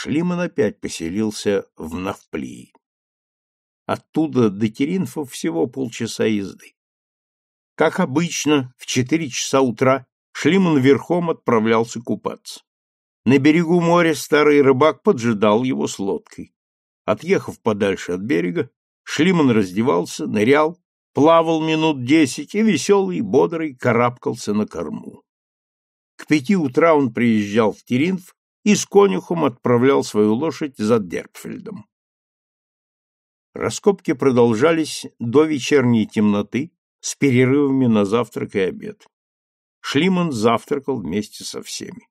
Шлиман опять поселился в Навплии. Оттуда до Теринфа всего полчаса езды. Как обычно, в четыре часа утра Шлиман верхом отправлялся купаться. На берегу моря старый рыбак поджидал его с лодкой. Отъехав подальше от берега, Шлиман раздевался, нырял, плавал минут десять и веселый, бодрый карабкался на корму. К пяти утра он приезжал в Теринф и с конюхом отправлял свою лошадь за Дерпфельдом. Раскопки продолжались до вечерней темноты с перерывами на завтрак и обед. Шлиман завтракал вместе со всеми.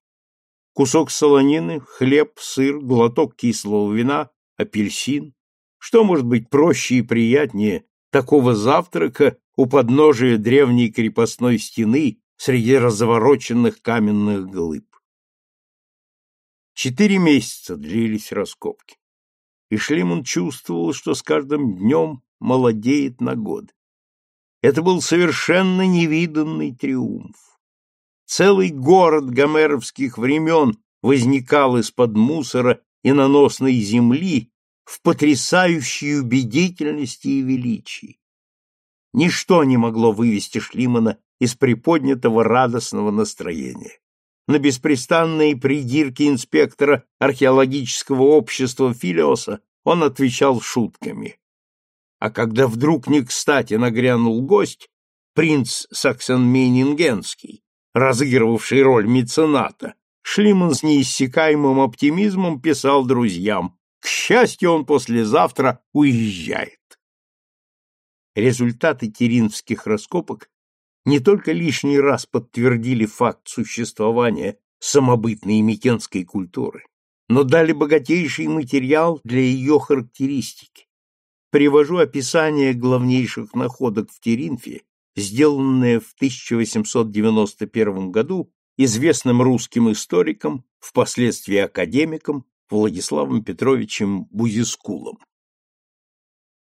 Кусок солонины, хлеб, сыр, глоток кислого вина, апельсин. Что может быть проще и приятнее такого завтрака у подножия древней крепостной стены среди развороченных каменных глыб? Четыре месяца длились раскопки, и Шлиман чувствовал, что с каждым днем молодеет на год. Это был совершенно невиданный триумф. Целый город гомеровских времен возникал из-под мусора и наносной земли в потрясающей убедительности и величии. Ничто не могло вывести Шлимана из приподнятого радостного настроения на беспрестанные придирки инспектора археологического общества Филиоса он отвечал шутками. А когда вдруг не кстати нагрянул гость, принц Саксон-Мейнингенский, разыгрывавший роль мецената, Шлиман с неиссякаемым оптимизмом писал друзьям, к счастью, он послезавтра уезжает. Результаты теринских раскопок не только лишний раз подтвердили факт существования самобытной микенской культуры, но дали богатейший материал для ее характеристики. Привожу описание главнейших находок в Теринфе, сделанное в 1891 году известным русским историком, впоследствии академиком Владиславом Петровичем Бузискулом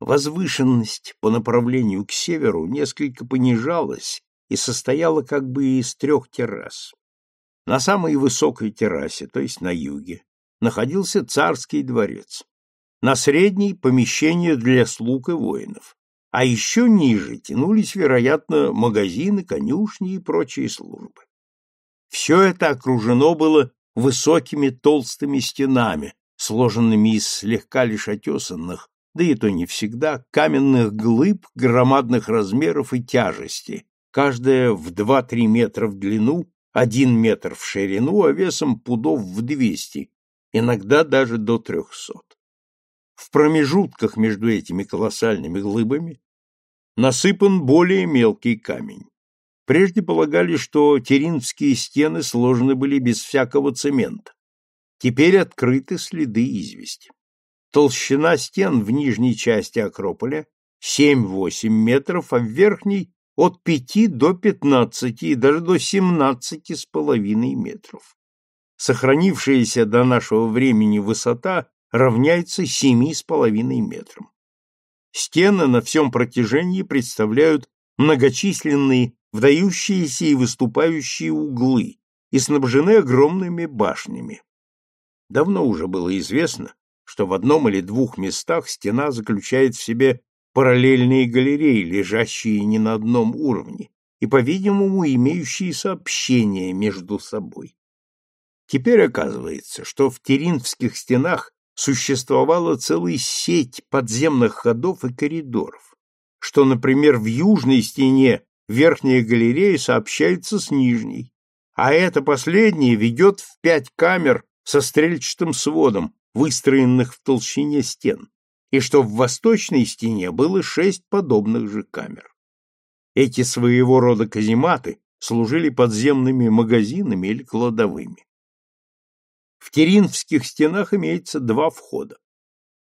возвышенность по направлению к северу несколько понижалась и состояла как бы из трех террас. На самой высокой террасе, то есть на юге, находился царский дворец. На средней – помещение для слуг и воинов. А еще ниже тянулись, вероятно, магазины, конюшни и прочие службы. Все это окружено было высокими толстыми стенами, сложенными из слегка лишь отесанных, да и то не всегда, каменных глыб громадных размеров и тяжести, каждая в 2-3 метра в длину, 1 метр в ширину, а весом пудов в 200, иногда даже до 300. В промежутках между этими колоссальными глыбами насыпан более мелкий камень. Прежде полагали, что теринские стены сложены были без всякого цемента. Теперь открыты следы извести. Толщина стен в нижней части Акрополя 7-8 метров, а в верхней от 5 до 15 и даже до 17 с половиной метров. Сохранившаяся до нашего времени высота равняется 7 с половиной метрам. Стены на всем протяжении представляют многочисленные вдающиеся и выступающие углы и снабжены огромными башнями. Давно уже было известно, что в одном или двух местах стена заключает в себе параллельные галереи, лежащие не на одном уровне и, по-видимому, имеющие сообщение между собой. Теперь оказывается, что в Теринских стенах существовала целая сеть подземных ходов и коридоров, что, например, в южной стене верхняя галерея сообщается с нижней, а эта последняя ведет в пять камер со стрельчатым сводом, выстроенных в толщине стен, и что в восточной стене было шесть подобных же камер. Эти своего рода казематы служили подземными магазинами или кладовыми. В Теринских стенах имеется два входа.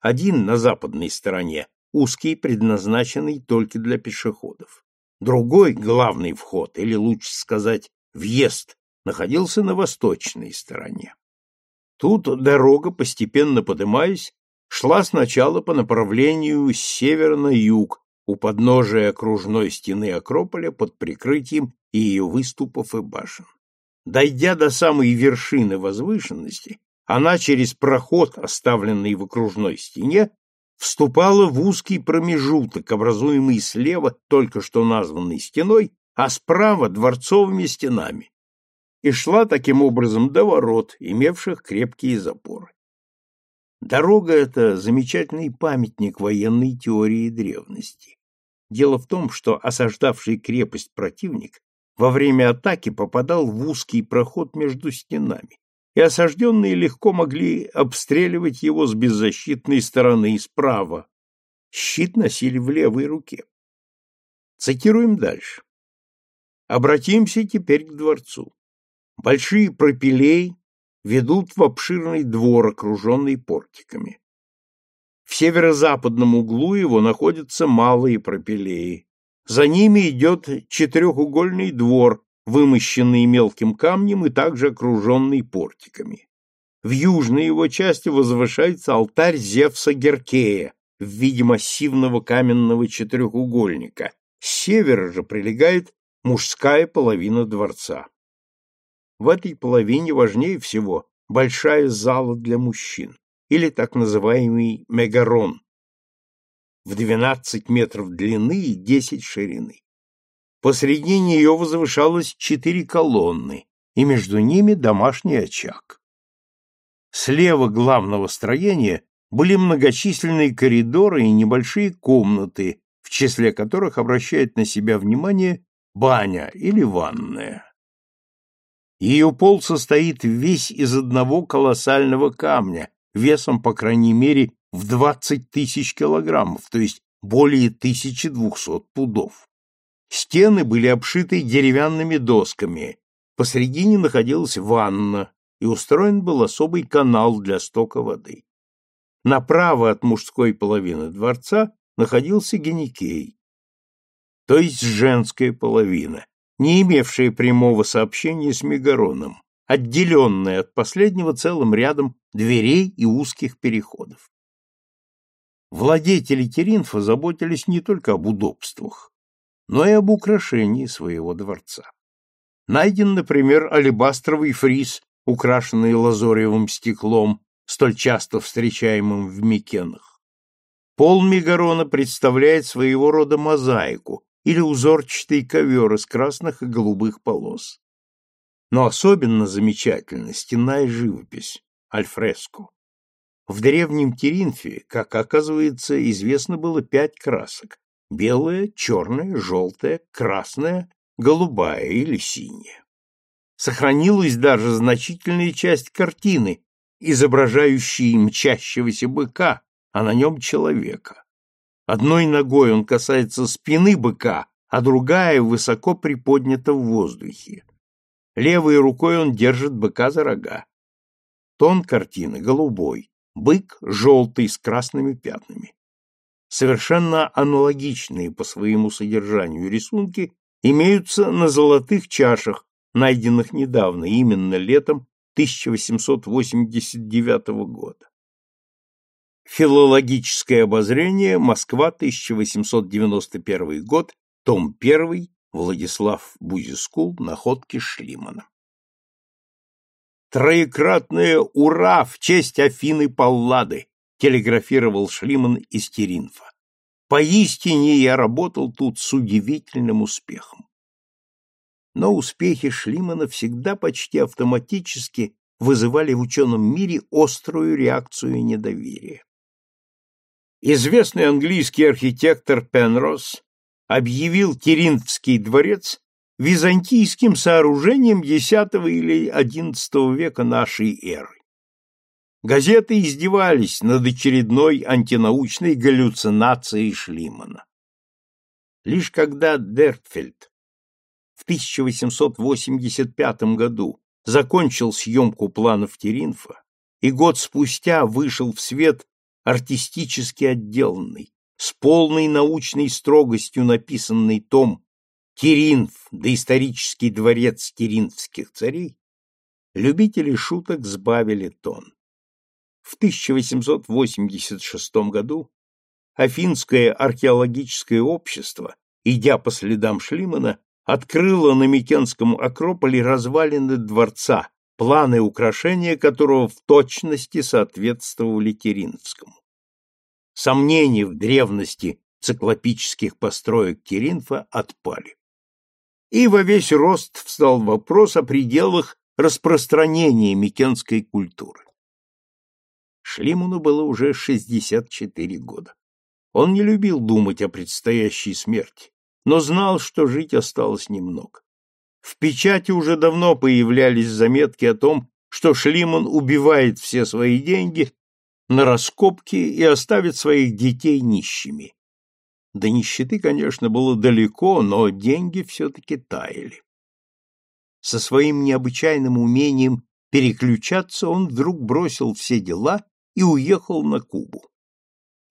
Один на западной стороне, узкий, предназначенный только для пешеходов. Другой, главный вход, или лучше сказать, въезд, находился на восточной стороне. Тут дорога, постепенно подымаясь, шла сначала по направлению с севера на юг, у подножия окружной стены Акрополя под прикрытием ее выступов и башен. Дойдя до самой вершины возвышенности, она через проход, оставленный в окружной стене, вступала в узкий промежуток, образуемый слева только что названной стеной, а справа дворцовыми стенами, и шла таким образом до ворот, имевших крепкие запоры. Дорога эта — замечательный памятник военной теории древности. Дело в том, что осаждавший крепость противник во время атаки попадал в узкий проход между стенами, и осажденные легко могли обстреливать его с беззащитной стороны справа. Щит носили в левой руке. Цитируем дальше. Обратимся теперь к дворцу. Большие пропилей ведут в обширный двор, окруженный портиками. В северо-западном углу его находятся малые пропилеи. За ними идет четырехугольный двор, вымощенный мелким камнем и также окруженный портиками. В южной его части возвышается алтарь Зевса Геркея в виде массивного каменного четырехугольника. С севера же прилегает мужская половина дворца. В этой половине важнее всего большая зала для мужчин, или так называемый мегарон, в 12 метров длины и 10 ширины. Посреди нее возвышалось четыре колонны, и между ними домашний очаг. Слева главного строения были многочисленные коридоры и небольшие комнаты, в числе которых обращает на себя внимание баня или ванная. Ее пол состоит весь из одного колоссального камня, весом, по крайней мере, в 20 тысяч килограммов, то есть более 1200 пудов. Стены были обшиты деревянными досками, посредине находилась ванна, и устроен был особый канал для стока воды. Направо от мужской половины дворца находился геникей, то есть женская половина, не имевшие прямого сообщения с Мегароном, отделенные от последнего целым рядом дверей и узких переходов. Владетели Теринфа заботились не только об удобствах, но и об украшении своего дворца. Найден, например, алебастровый фриз, украшенный лазоревым стеклом, столь часто встречаемым в Микенах. Пол Мегарона представляет своего рода мозаику, или узорчатый ковер из красных и голубых полос. Но особенно замечательна стенная живопись, альфреско. В древнем Теринфе, как оказывается, известно было пять красок – белая, черная, желтая, красная, голубая или синяя. Сохранилась даже значительная часть картины, изображающей мчащегося быка, а на нем человека. Одной ногой он касается спины быка, а другая высоко приподнята в воздухе. Левой рукой он держит быка за рога. Тон картины голубой, бык желтый с красными пятнами. Совершенно аналогичные по своему содержанию рисунки имеются на золотых чашах, найденных недавно, именно летом 1889 года. Филологическое обозрение, Москва, 1891 год, том 1, Владислав Бузискул, находки Шлимана. «Троекратное «Ура!» в честь Афины Паллады!» — телеграфировал Шлиман из Теринфа. «Поистине я работал тут с удивительным успехом». Но успехи Шлимана всегда почти автоматически вызывали в ученом мире острую реакцию недоверия известный английский архитектор Пенрос объявил Киринский дворец византийским сооружением X или XI века нашей эры. Газеты издевались над очередной антинаучной галлюцинацией Шлимана. Лишь когда Дерпфельд в 1885 году закончил съемку планов Теринфа и год спустя вышел в свет артистически отделанный, с полной научной строгостью написанный том «Киринф. Доисторический дворец киринфских царей» любители шуток сбавили тон. В 1886 году Афинское археологическое общество, идя по следам Шлимана, открыло на Микенском Акрополе развалины дворца, планы украшения которого в точности соответствовали Киринфскому. Сомнения в древности циклопических построек Киринфа отпали. И во весь рост встал вопрос о пределах распространения микенской культуры. Шлимуну было уже 64 года. Он не любил думать о предстоящей смерти, но знал, что жить осталось немного. В печати уже давно появлялись заметки о том, что Шлиман убивает все свои деньги на раскопки и оставит своих детей нищими. До нищеты, конечно, было далеко, но деньги все-таки таяли. Со своим необычайным умением переключаться он вдруг бросил все дела и уехал на Кубу.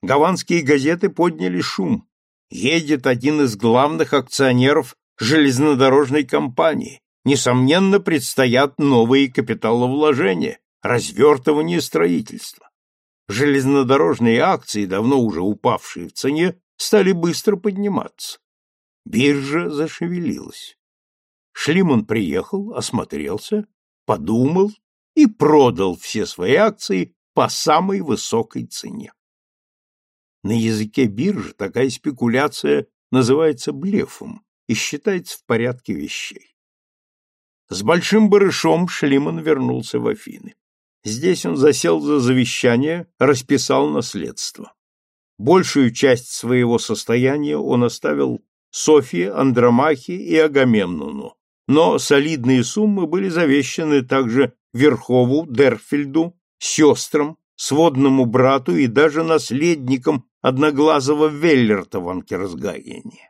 Гаванские газеты подняли шум. Едет один из главных акционеров железнодорожной компании. Несомненно, предстоят новые капиталовложения, развертывание строительства. Железнодорожные акции, давно уже упавшие в цене, стали быстро подниматься. Биржа зашевелилась. Шлиман приехал, осмотрелся, подумал и продал все свои акции по самой высокой цене. На языке биржи такая спекуляция называется блефом и считается в порядке вещей. С большим барышом Шлиман вернулся в Афины. Здесь он засел за завещание, расписал наследство. Большую часть своего состояния он оставил Софии, Андромахе и Агамемнону, но солидные суммы были завещаны также Верхову, Дерфельду, сестрам, сводному брату и даже наследникам одноглазого Веллерта в Анкерсгайене.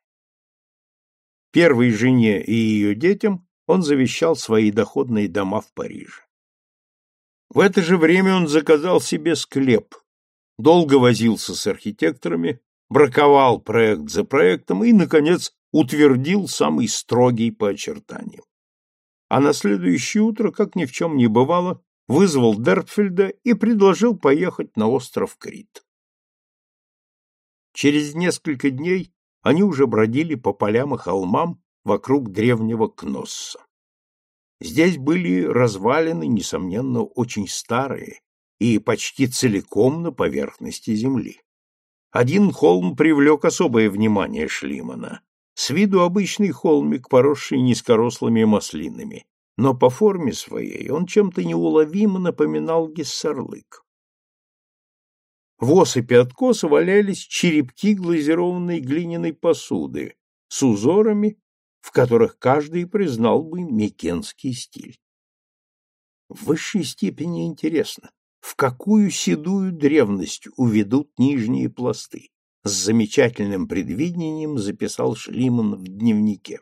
Первой жене и ее детям он завещал свои доходные дома в Париже. В это же время он заказал себе склеп, долго возился с архитекторами, браковал проект за проектом и, наконец, утвердил самый строгий по очертаниям. А на следующее утро, как ни в чем не бывало, вызвал Дерпфельда и предложил поехать на остров Крит. Через несколько дней они уже бродили по полям и холмам вокруг древнего Кносса. Здесь были развалины, несомненно, очень старые и почти целиком на поверхности земли. Один холм привлек особое внимание Шлимана. С виду обычный холмик, поросший низкорослыми маслинами, но по форме своей он чем-то неуловимо напоминал гессерлык. Восы откоса валялись черепки глазированной глиняной посуды с узорами, в которых каждый признал бы микенский стиль. В высшей степени интересно, в какую седую древность уведут нижние пласты. С замечательным предвидением записал Шлиман в дневнике.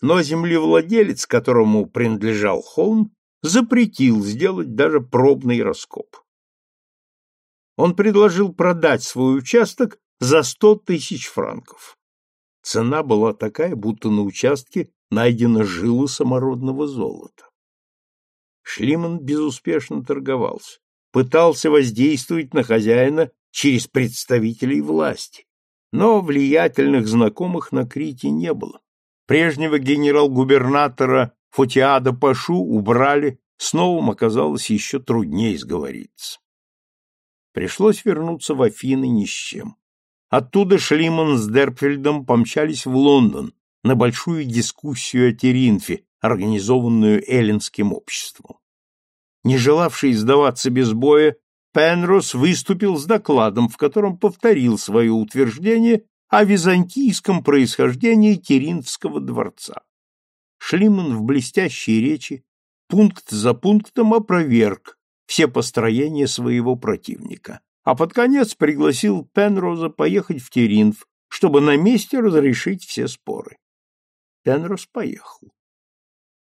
Но землевладелец, которому принадлежал холм, запретил сделать даже пробный раскоп он предложил продать свой участок за сто тысяч франков. Цена была такая, будто на участке найдено жило самородного золота. Шлиман безуспешно торговался, пытался воздействовать на хозяина через представителей власти, но влиятельных знакомых на Крите не было. Прежнего генерал-губернатора Фотиада Пашу убрали, с новым оказалось еще труднее сговориться. Пришлось вернуться в Афины ни с чем. Оттуда Шлиман с Дерпфельдом помчались в Лондон на большую дискуссию о Теринфе, организованную эллинским обществом. Не желавший сдаваться без боя, Пенрос выступил с докладом, в котором повторил свое утверждение о византийском происхождении Теринфского дворца. Шлиман в блестящей речи пункт за пунктом опроверг все построения своего противника, а под конец пригласил Пенроза поехать в Теринф, чтобы на месте разрешить все споры. Пенроз поехал.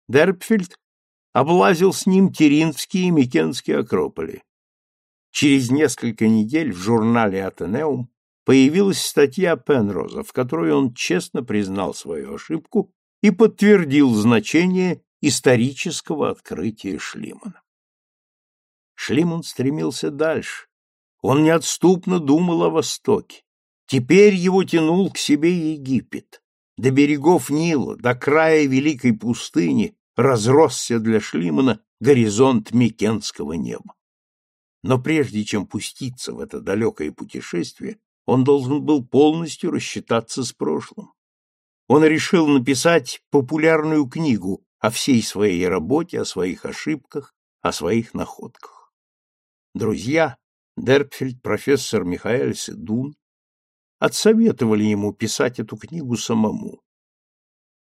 Дерпфельд облазил с ним Теринфские и Микенские акрополи. Через несколько недель в журнале «Атенеум» появилась статья Пенроза, в которой он честно признал свою ошибку и подтвердил значение исторического открытия Шлимана. Шлиман стремился дальше. Он неотступно думал о Востоке. Теперь его тянул к себе Египет. До берегов Нила, до края Великой пустыни разросся для Шлимана горизонт Микенского неба. Но прежде чем пуститься в это далекое путешествие, он должен был полностью рассчитаться с прошлым. Он решил написать популярную книгу о всей своей работе, о своих ошибках, о своих находках. Друзья, Дерпфельд, профессор Михаэльс и Дун отсоветовали ему писать эту книгу самому.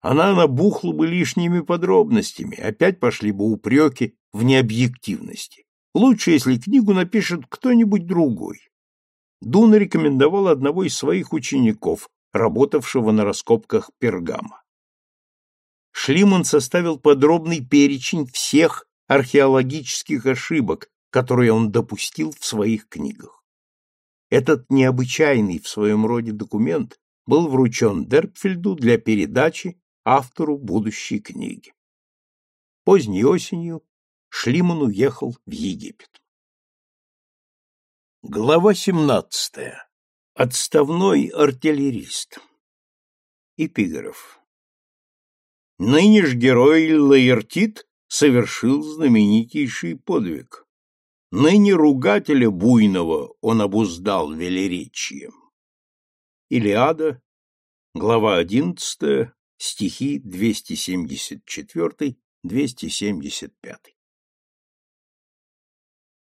Она набухла бы лишними подробностями, опять пошли бы упреки в необъективности. Лучше, если книгу напишет кто-нибудь другой. Дун рекомендовал одного из своих учеников, работавшего на раскопках Пергама. Шлиман составил подробный перечень всех археологических ошибок, которые он допустил в своих книгах. Этот необычайный в своем роде документ был вручен Дерпфельду для передачи автору будущей книги. Поздней осенью Шлиман уехал в Египет. Глава 17. Отставной артиллерист. Эпиграф. Ныне ж герой Лаертит совершил знаменитейший подвиг ныне ругателя буйного он обуздал велеречием. Илиада, глава 11, стихи 274-275.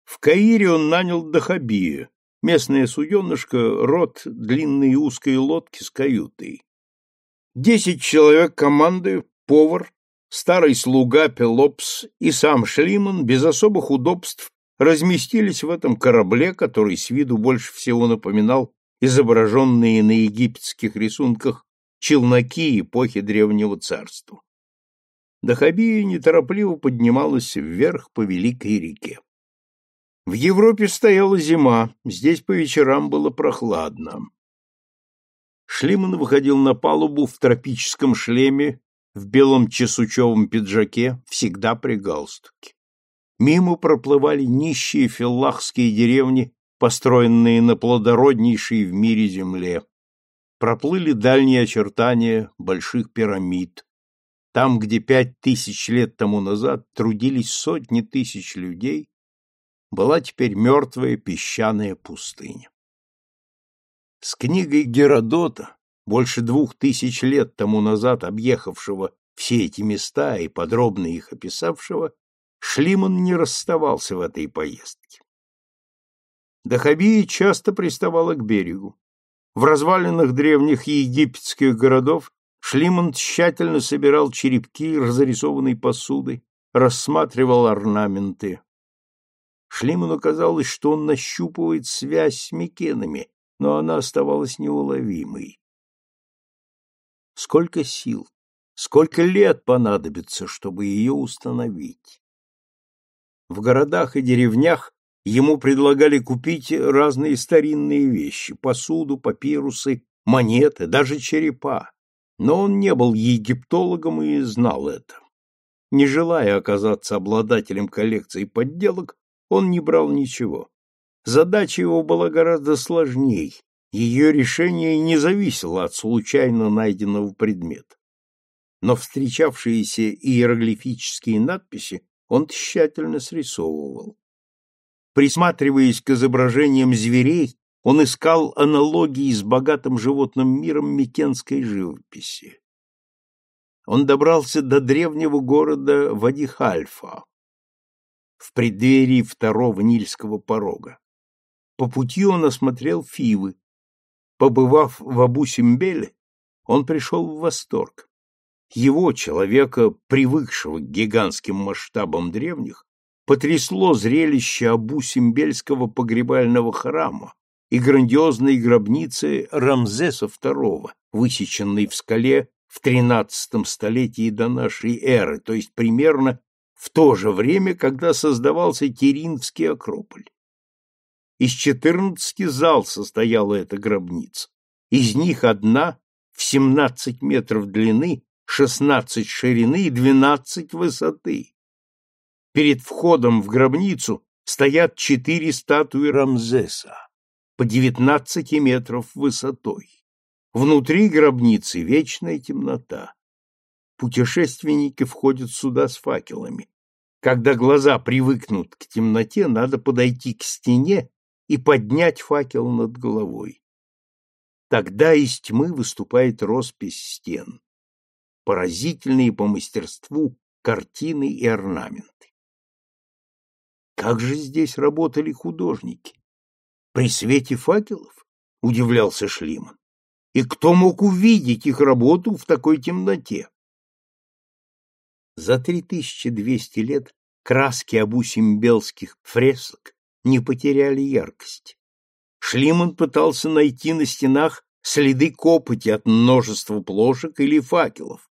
В Каире он нанял Дахабия, местное суденышко, рот длинной узкой лодки с каютой. Десять человек команды, повар, старый слуга Пелопс и сам Шлиман без особых удобств разместились в этом корабле, который с виду больше всего напоминал изображенные на египетских рисунках челноки эпохи Древнего Царства. Дахабия неторопливо поднималась вверх по Великой реке. В Европе стояла зима, здесь по вечерам было прохладно. Шлиман выходил на палубу в тропическом шлеме, в белом чесучевом пиджаке, всегда при галстуке. Мимо проплывали нищие филлахские деревни, построенные на плодороднейшей в мире земле. Проплыли дальние очертания больших пирамид. Там, где пять тысяч лет тому назад трудились сотни тысяч людей, была теперь мертвая песчаная пустыня. С книгой Геродота, больше двух тысяч лет тому назад объехавшего все эти места и подробно их описавшего, Шлиман не расставался в этой поездке. До часто приставала к берегу. В развалинах древних египетских городов Шлиман тщательно собирал черепки разрисованной посуды, рассматривал орнаменты. Шлиману казалось, что он нащупывает связь с Микенами, но она оставалась неуловимой. Сколько сил, сколько лет понадобится, чтобы ее установить? В городах и деревнях ему предлагали купить разные старинные вещи, посуду, папирусы, монеты, даже черепа. Но он не был египтологом и знал это. Не желая оказаться обладателем коллекции подделок, он не брал ничего. Задача его была гораздо сложней, ее решение не зависело от случайно найденного предмета. Но встречавшиеся иероглифические надписи он тщательно срисовывал. Присматриваясь к изображениям зверей, он искал аналогии с богатым животным миром микенской живописи. Он добрался до древнего города Вадихальфа в преддверии второго Нильского порога. По пути он осмотрел Фивы. Побывав в Абу-Симбеле, он пришел в восторг его человека, привыкшего к гигантским масштабам древних, потрясло зрелище абусимбельского погребального храма и грандиозной гробницы Рамзеса II, высеченной в скале в тринадцатом столетии до нашей эры, то есть примерно в то же время, когда создавался Киринский Акрополь. Из 14 зал состояла эта гробница. Из них одна в 17 метров длины шестнадцать ширины и двенадцать высоты. Перед входом в гробницу стоят четыре статуи Рамзеса по девятнадцати метров высотой. Внутри гробницы вечная темнота. Путешественники входят сюда с факелами. Когда глаза привыкнут к темноте, надо подойти к стене и поднять факел над головой. Тогда из тьмы выступает роспись стен поразительные по мастерству картины и орнаменты. Как же здесь работали художники? При свете факелов? — удивлялся Шлиман. И кто мог увидеть их работу в такой темноте? За 3200 лет краски абусимбелских фресок не потеряли яркость. Шлиман пытался найти на стенах следы копоти от множества плошек или факелов,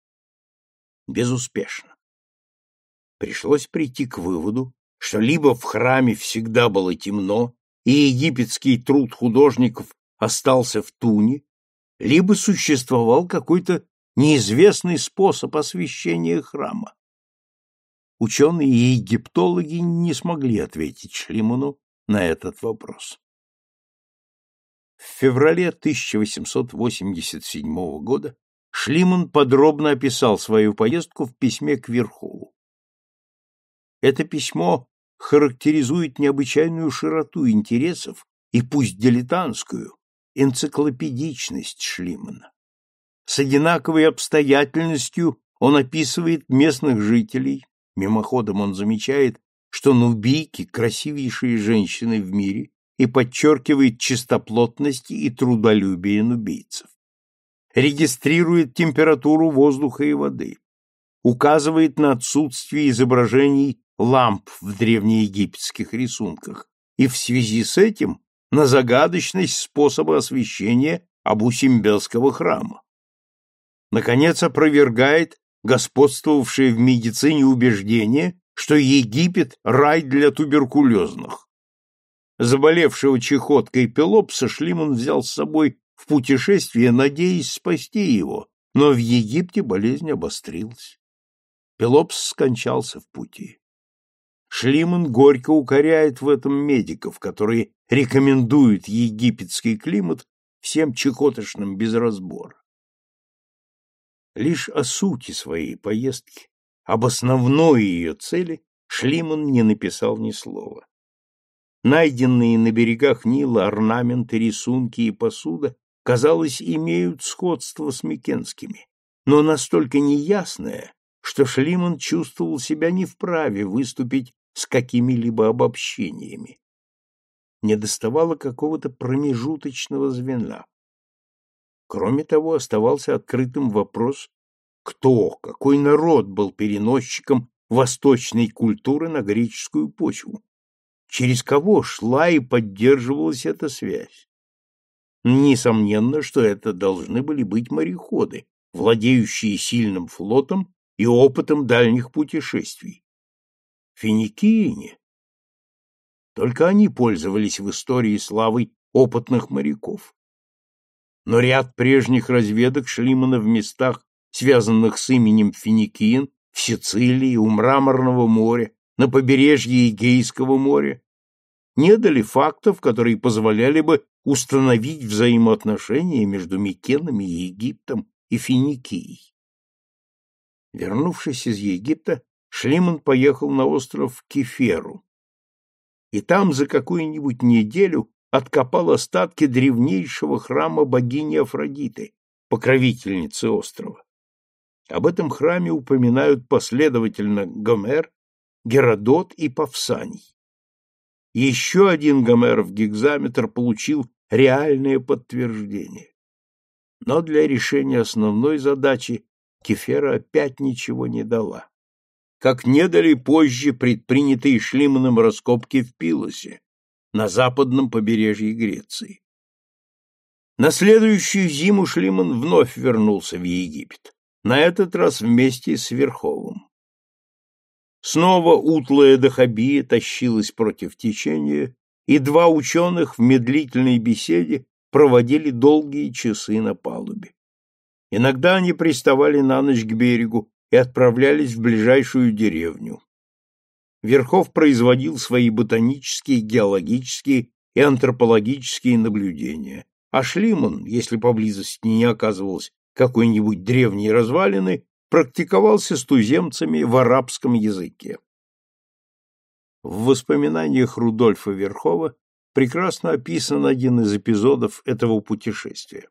безуспешно. Пришлось прийти к выводу, что либо в храме всегда было темно, и египетский труд художников остался в туне, либо существовал какой-то неизвестный способ освещения храма. Ученые и египтологи не смогли ответить Шлиману на этот вопрос. В феврале 1887 года Шлиман подробно описал свою поездку в письме к Верхову. Это письмо характеризует необычайную широту интересов и пусть дилетантскую энциклопедичность Шлимана. С одинаковой обстоятельностью он описывает местных жителей, мимоходом он замечает, что нубийки – красивейшие женщины в мире и подчеркивает чистоплотность и трудолюбие нубийцев регистрирует температуру воздуха и воды, указывает на отсутствие изображений ламп в древнеегипетских рисунках и в связи с этим на загадочность способа освещения Абу-Симбелского храма. Наконец, опровергает господствовавшее в медицине убеждение, что Египет – рай для туберкулезных. Заболевшего чехоткой Пелопса Шлиман взял с собой в путешествие, надеясь спасти его, но в Египте болезнь обострилась. Пелопс скончался в пути. Шлиман горько укоряет в этом медиков, которые рекомендуют египетский климат всем чекотошным без разбора. Лишь о сути своей поездки, об основной ее цели Шлиман не написал ни слова. Найденные на берегах Нила орнаменты, рисунки и посуда казалось, имеют сходство с Микенскими, но настолько неясное, что Шлиман чувствовал себя не вправе выступить с какими-либо обобщениями. Не доставало какого-то промежуточного звена. Кроме того, оставался открытым вопрос, кто, какой народ был переносчиком восточной культуры на греческую почву, через кого шла и поддерживалась эта связь. Несомненно, что это должны были быть мореходы, владеющие сильным флотом и опытом дальних путешествий. Финикиине. Только они пользовались в истории славой опытных моряков. Но ряд прежних разведок Шлимана в местах, связанных с именем Финикиин, в Сицилии, у Мраморного моря, на побережье Эгейского моря, не дали фактов, которые позволяли бы установить взаимоотношения между Микенами и Египтом и Финикией. Вернувшись из Египта, Шлиман поехал на остров Кеферу, и там за какую-нибудь неделю откопал остатки древнейшего храма богини Афродиты, покровительницы острова. Об этом храме упоминают последовательно Гомер, Геродот и Павсаний. Еще один Гомеров гигзаметр получил реальное подтверждение. Но для решения основной задачи Кефера опять ничего не дала. Как не дали позже предпринятые Шлиманом раскопки в Пилосе, на западном побережье Греции. На следующую зиму Шлиман вновь вернулся в Египет, на этот раз вместе с Верховым. Снова утлая дохобия тащилась против течения, и два ученых в медлительной беседе проводили долгие часы на палубе. Иногда они приставали на ночь к берегу и отправлялись в ближайшую деревню. Верхов производил свои ботанические, геологические и антропологические наблюдения, а Шлиман, если поблизости не оказывалось какой-нибудь древней развалины, практиковался с туземцами в арабском языке. В воспоминаниях Рудольфа Верхова прекрасно описан один из эпизодов этого путешествия.